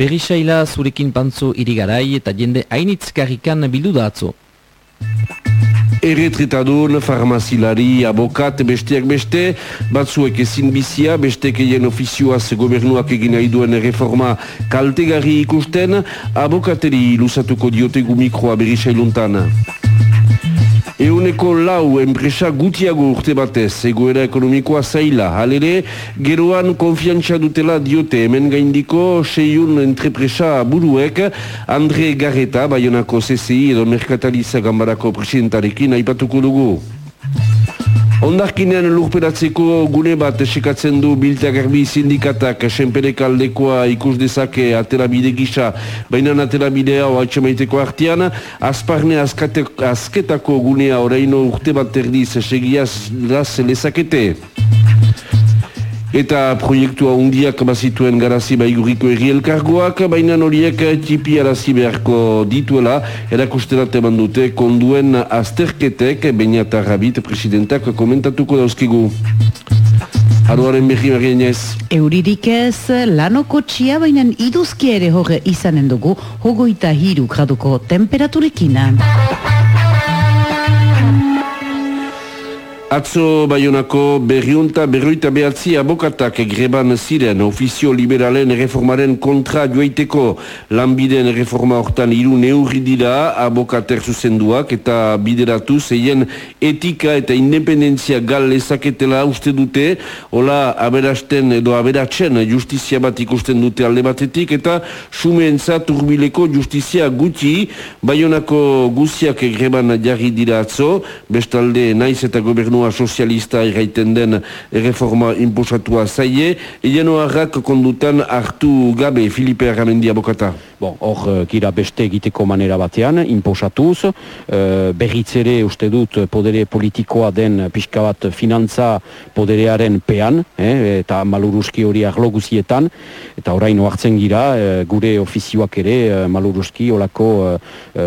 Berrisaila zurekin pantzo irigarai eta jende hainitzkarrikan bildu da atzo. Erretritadun, farmazilari, abokat, besteak beste, batzuek ezin bizia, bestek eien ofizioaz gobernuak egin nahi duen reforma kaltegarri ikusten, abokateri lusatuko diotegu mikroa berisailuntan. Euneko lau enpresa gutiago urte batez, egoera ekonomikoa zaila. Halere, geroan konfiantza dutela diote hemen gaindiko seiun entrepresa buruek Andre Garreta, Bayonako CCI edo Merkataliza Gambarako presidentarekin aipatuko dugu. Ondarkinean lurperatzeko gune bat esikatzen du biltagarbi sindikatak senperek aldekoa ikus dezake aterabide gisa, baina aterabide hau atxemaiteko artian, azparne azketako gunea oraino urte bat erdiz segiaz lezakete. Eta proiektua undiak bazituen garazi baiguriko erri elkargoak, baina horiek tipi arazi beharko dituela, erakusterat eman dute konduen azterketek, baina eta rabit presidentak komentatuko dauzkigu. Haruaren behi berrien ez. Euririk ez, lanoko txia bainan iduzki ere hoge izanen dugu, hogoita hiru graduko temperaturekina. Atzo Bayonako berriunta berroita behatzi abokatak greban ziren ofizio liberalen reformaren kontra joaiteko. Lanbiden reforma hortan iru neurri dira abokater zuzenduak eta bideratu zeien etika eta independentzia gal lezaketela uste dute. Hola aberasten edo aberatzen justizia bat ikusten dute alde batetik eta sumeentza turbileko justizia guti Bayonako guziak greban jarri dira atzo bestalde naiz eta gobernu sozialista erraiten den reforma imposatua zaie, egeno harrak kondutan hartu gabe Filipe Arramendi abokata. Bon, hor, gira eh, beste egiteko manera batean, imposatuz, uh, berritzere uste dut podere politikoa den pixka bat finantza poderearen pean, eh, eta maluruzki hori arloguzietan, eta orain oartzen gira, uh, gure ofizioak ere maluruzki olako uh,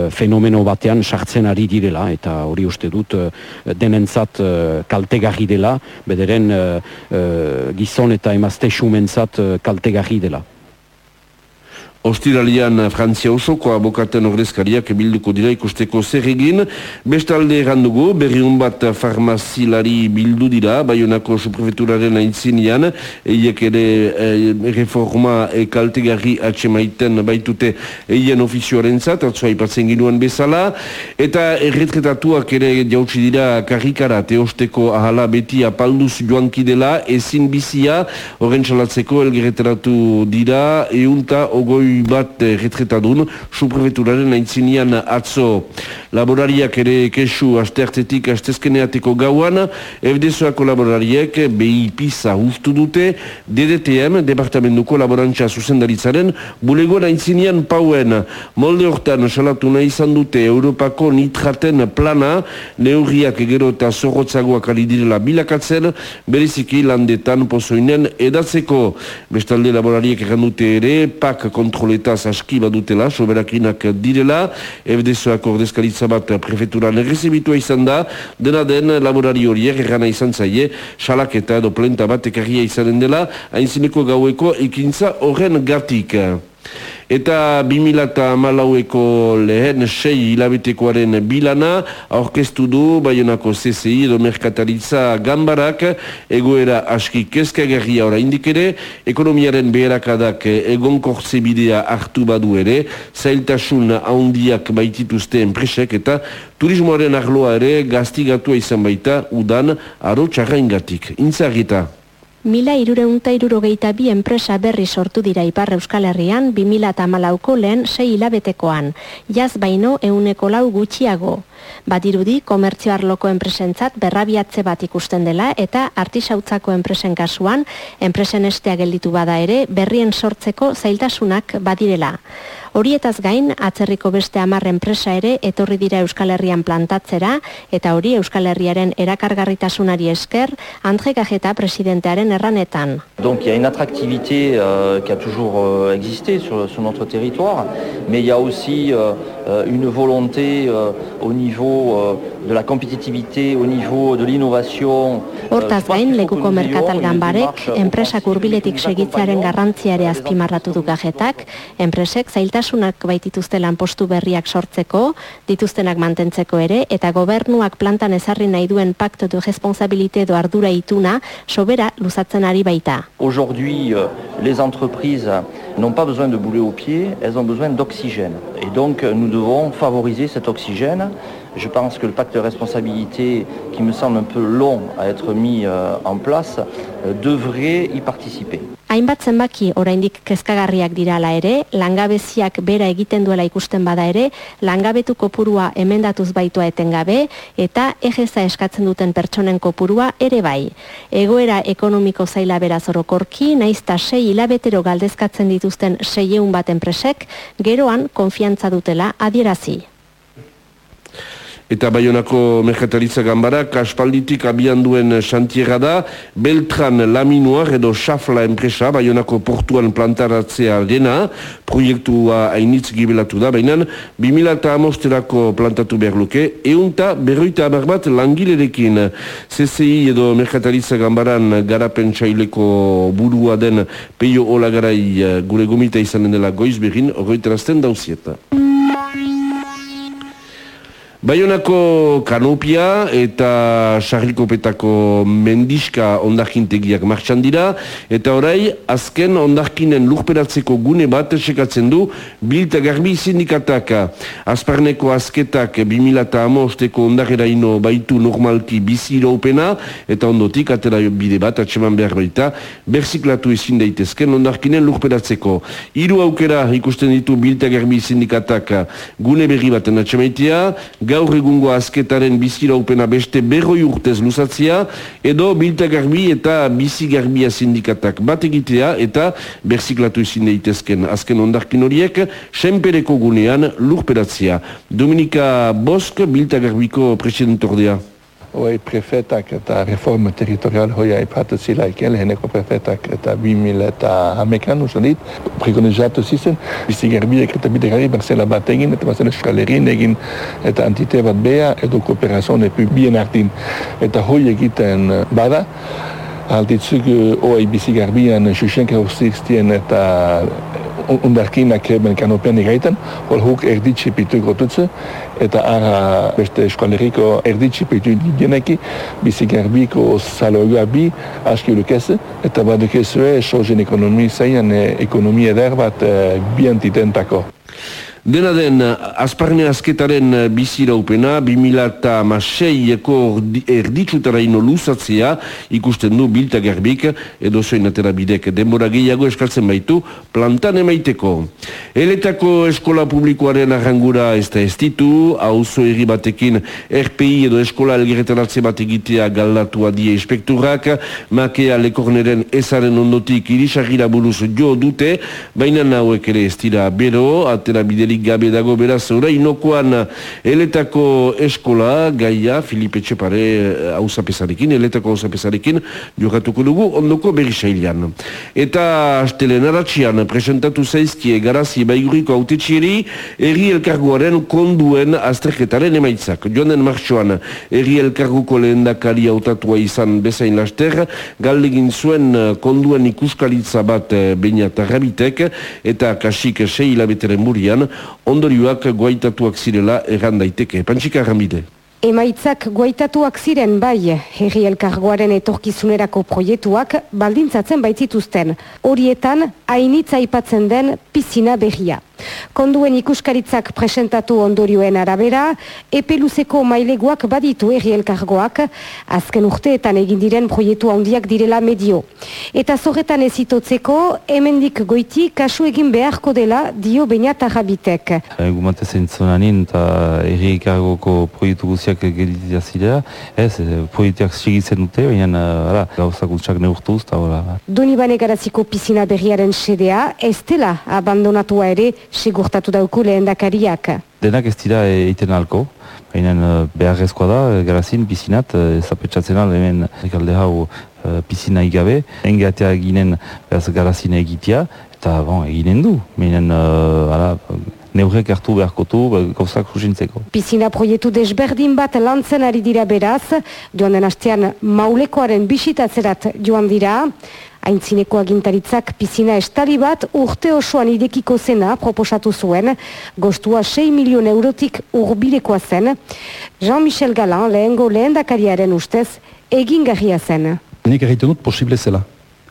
fenomeno batean sartzen ari direla, eta hori uste dut denentzat kaltegarri dela, bederen gizon eta emazte sumentzat uh, kaltegarri dela. Ostiralian Frantzia osoko abokaten ordezkariak bilduko dira ikusteko zer egin. Bestalde errandugu, berriun bat farmazilari bildu dira, Bayonako suprefeturaren aintzinean, eiek ere e, reforma e, kaltegarri atxemaiten baitute eien ofizioaren zat, atzua ipatzen ginoen bezala, eta erretretatuak ere jautsi dira karrikara teosteko ahala beti apalduz joanki dela, ezin bizia, horren salatzeko elgerreteratu dira, eunta ogoi bat eh, retretadun, suprefeturaren aintzinean atzo. Laborariak ere kesu asteartetik astezkeneateko gauan, FDSoako laborariek behi pisa ustu dute, DDTM, Departamentuko Laborantza Zuzendaritzaren, bulegoan aintzinean pauen, molde hortan salatu nahi izan dute Europako nitraten plana, neurriak gero eta zorrotzagoak alidirela bilakatzen, bereziki landetan pozoinen edatzeko, bestalde laborariek errandute ere, pak kontrol kontroletaz aski badutela, soberakinak direla, FDSoak ordezkaritza bat prefeturan errezibitua izan da, dena den laborari horiek errana izan zaie, salaketa edo plenta bat ekarria izanen dela, hainzineko gaueko ekintza horren gatik. Eta 2008ko lehen sei hilabetekoaren bilana aurkeztu du Bayonako CCI edo Merkataritza Gambarak egoera aski kezkagarria ora indikere, ekonomiaren beherakadak egon bidea hartu badu ere, zailtasun handiak baitituzte enpresek eta turismoaren arloa ere gaztigatua izan baita udan aro txarraingatik. Intzagita. Mila irureunta irurogeita bi enpresa berri sortu dira Ipar Euskal Herrian 2008ko lehen sei hilabetekoan, jaz baino euneko lau gutxiago. Badirudi, komertzio arloko enpresentzat berrabiatze bat ikusten dela eta artisautzako enpresen kasuan, enpresen estea gelditu bada ere, berrien sortzeko zailtasunak badirela. Horietaz gain, atzerriko beste hamar enpresa ere etorri dira Euskal Herrian plantatzera eta hori Euskal Herriaren erakargarritasunari esker, Andre Gajeta presidentearen erranetan. Donc il y a une attractivité euh, qui a toujours euh, existé sur, sur notre territoire, mais il y a aussi euh, euh une volonté euh, au niveau euh, de la compétitivité, au niveau de l'innovation. Hortaz gain, lekuko merkatal ganbarek, enpresak urbiletik segitzearen garrantzia ere azpimarratu du gajetak, enpresek ere, eta plantan do ardura. Aujourd'hui, euh, les entreprises n'ont pas besoin de bouler au pied, elles ont besoin d'oxygène. Et donc, nous devons favoriser cet oxygène. Je pense que le pacte de responsabilité, qui me semble un peu long à être mis euh, en place, euh, devrait y participer. Hainbat zenbaki oraindik kezkagarriak dirala ere, langabeziak bera egiten duela ikusten bada ere, langabetu kopurua emendatuz baitua etengabe eta egeza eskatzen duten pertsonen kopurua ere bai. Egoera ekonomiko zaila beraz orokorki, naizta sei hilabetero galdezkatzen dituzten seieun bat enpresek, geroan konfiantza dutela adierazi. Eta Bayonako Merkataritza Gambara, kaspalditik abian duen xantierra da, Beltran Laminoar edo Xafla enpresa, Bayonako portuan plantaratzea dena, proiektua hainitz gibelatu da, baina 2000 eta amosterako plantatu behar luke, eunta berroita amar bat langilerekin. CCI edo Merkataritza Gambaran garapen txaileko burua den peio olagarai gure gomita izanen dela goiz behin, horretarazten dauzieta. Baionako kanopia eta sarrikopetako mendiska ondarkintegiak martxan dira, eta orai azken ondarkinen lurperatzeko gune bat sekatzen du bilta garbi sindikatak. Azparneko azketak 2000 amosteko ondarera ino baitu normalki bizi iraupena, eta ondotik atera bide bat atseman behar baita, berziklatu ezin daitezken ondarkinen lurperatzeko. Hiru aukera ikusten ditu bilta garbi sindikatak gune berri baten atsemaitea, gaur egungo azketaren biziraupena beste berroi urtez luzatzia, edo bilta garbi eta bizi garbia sindikatak bat egitea eta berziklatu izin daitezken azken ondarkin horiek, senpereko gunean lurperatzia. Dominika Bosk, bilta garbiko presidentordea. Hoi prefetak eta reforma territorial hoi aipatzen zila iken leheneko prefetak eta 2000 eta hamekan usan dit, prekonizatu zizen, bizi gerbiek eta bidegari barzela bat egin eta barzela eskalerin egin eta antite bat bea edo kooperazion epu bien artin. Eta hoi egiten bada, altitzuk bizi garbian xuxenka urziztien eta undarkinak ben kanopean egaitan, hol huk erditsi pitu gotutze, eta ara beste eskoaleriko erditsi pitu geneki, bizi garbiko saloga bi aski lukese, eta badukezue sozen ekonomi zainan ekonomia eder bat eh, biantitentako. Dena den, azparne azketaren biziraupena, 2006eko erditsutara ino luzatzea ikusten du bilta garbik edo zoin atera bidek denbora gehiago eskaltzen baitu plantan emaiteko. Eletako eskola publikoaren arrangura ez da ez ditu, hauzo erri batekin RPI edo eskola elgerretaratze bat egitea galdatu adie inspekturak, makea lekorneren ezaren ondotik irisargira buruz jo dute, baina nauek ere ez dira bero, atera bideri gabe dago beraz inokoan eh, eletako eskola gaia Filipe Txepare hausapesarekin, eh, eletako hausapesarekin jokatuko dugu ondoko berisailan. Eta astelen aratxian presentatu zaizkie garazi baiguriko autetxieri erri elkargoaren konduen azterketaren emaitzak. Joan den martxoan erri elkarguko lehen dakari autatua izan bezain laster, galdegin zuen eh, konduen ikuskalitza bat baina tarrabitek eta kasik sei hilabeteren murian ondorioak guaitatuak zirela erran daiteke. Pantsika erramide. Emaitzak guaitatuak ziren bai, herri elkargoaren etorkizunerako proiektuak baldintzatzen baitzituzten. Horietan, hainitza aipatzen den pizina berria. Konduen ikuskaritzak presentatu ondorioen arabera, epeluzeko maileguak baditu erri elkargoak, azken urteetan egin diren proiektu handiak direla medio. Eta zorretan ezitotzeko, hemendik goiti kasu egin beharko dela dio baina tarrabitek. Gumate zentzonanin eta erri elkargoko proiektu guziak geditia zidea, ez, proiektuak sigitzen dute, baina uh, gauzak gutxak neurtuz, eta hola. Doni bane garaziko pizina berriaren sedea, ez dela abandonatua ere segurtatu dauku lehen dakariak. Denak ez dira egiten alko, Baina uh, beharrezkoa da, garazin, pizinat, uh, zapetxatzen al, hemen ekalde hau pizina igabe, engatea eginen beraz garazin egitea, eta bon, eginen du. Baina, uh, ala, neurek hartu beharkotu gauzak susintzeko. Pizina proiektu desberdin bat lantzen ari dira beraz, joan den hastean maulekoaren bisitatzerat joan dira, Aintzineko agintaritzak pizina estari bat urte osoan idekiko zena proposatu zuen, gostua 6 milion eurotik urbilekoa zen. Jean-Michel Galan lehengo lehendakariaren ustez egin zen. Nik egiten dut posible zela.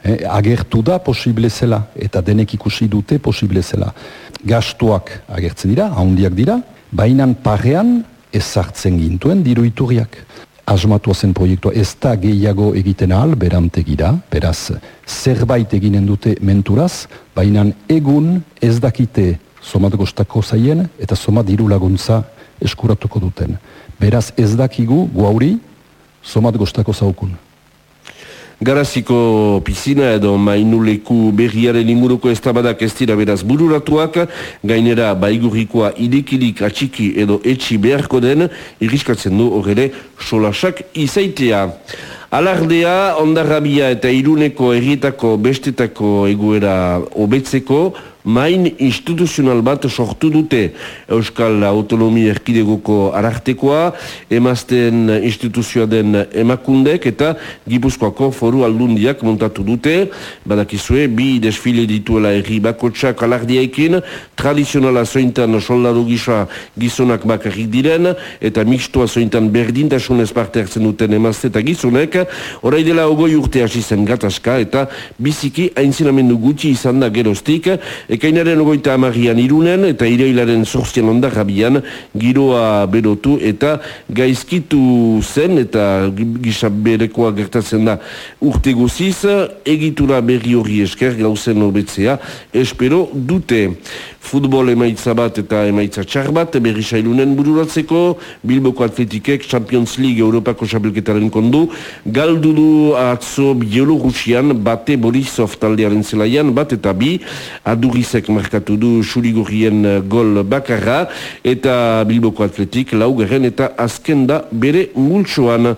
Eh, agertu da posible zela eta denek ikusi dute posible zela. Gastuak agertzen dira, ahondiak dira, bainan parean ezartzen gintuen diru iturriak. Asmatua zen proiektua ez da gehiago egiten ahal berantegira, beraz zerbait eginen dute menturaz, bainan egun ez dakite somat gostako zaien eta somat diru laguntza eskuratuko duten. Beraz ez dakigu guauri somat gostako zaukun. Garaziko pisina edo mainuleku berriaren inguruko eztabadak ez dira beraz bururatuak, gainera baigurrikoa idikilik atxiki edo etxi beharko den, iriskatzen du horre solasak izaitea. Alardea, ondarrabia eta iruneko errietako bestetako egoera obetzeko, main instituzional bat sortu dute Euskal Autonomia Erkidegoko arartekoa, emazten instituzioa den emakundek eta Gipuzkoako foru aldundiak montatu dute, badakizue, bi desfile dituela erri bakotsak alardiaikin, tradizionala zointan soldadu gisa gizonak bakarrik diren, eta mixtoa zointan berdintasunez parte hartzen duten emazte eta gizonek, Horai dela ogoi urte hasi zen gatazka eta biziki aintzinamendu gutxi izan da geroztik, ekainaren ogoita amarian irunen eta ireilaren sorzian ondarrabian giroa berotu eta gaizkitu zen eta gisa berekoa gertatzen da. Urte guziz, egitura berri hori esker gauzen hobetzea espero dute futbol emaitza bat eta emaitza txar bat, berri sailunen bururatzeko, Bilboko Atletikek Champions League Europako xapelketaren kondu, galdu du atzo Bielorusian, bate Borisov taldearen zelaian, bat eta bi, adurizek markatu du Xurigurrien gol bakarra, eta Bilboko Atletik laugaren eta azken da bere multsoan.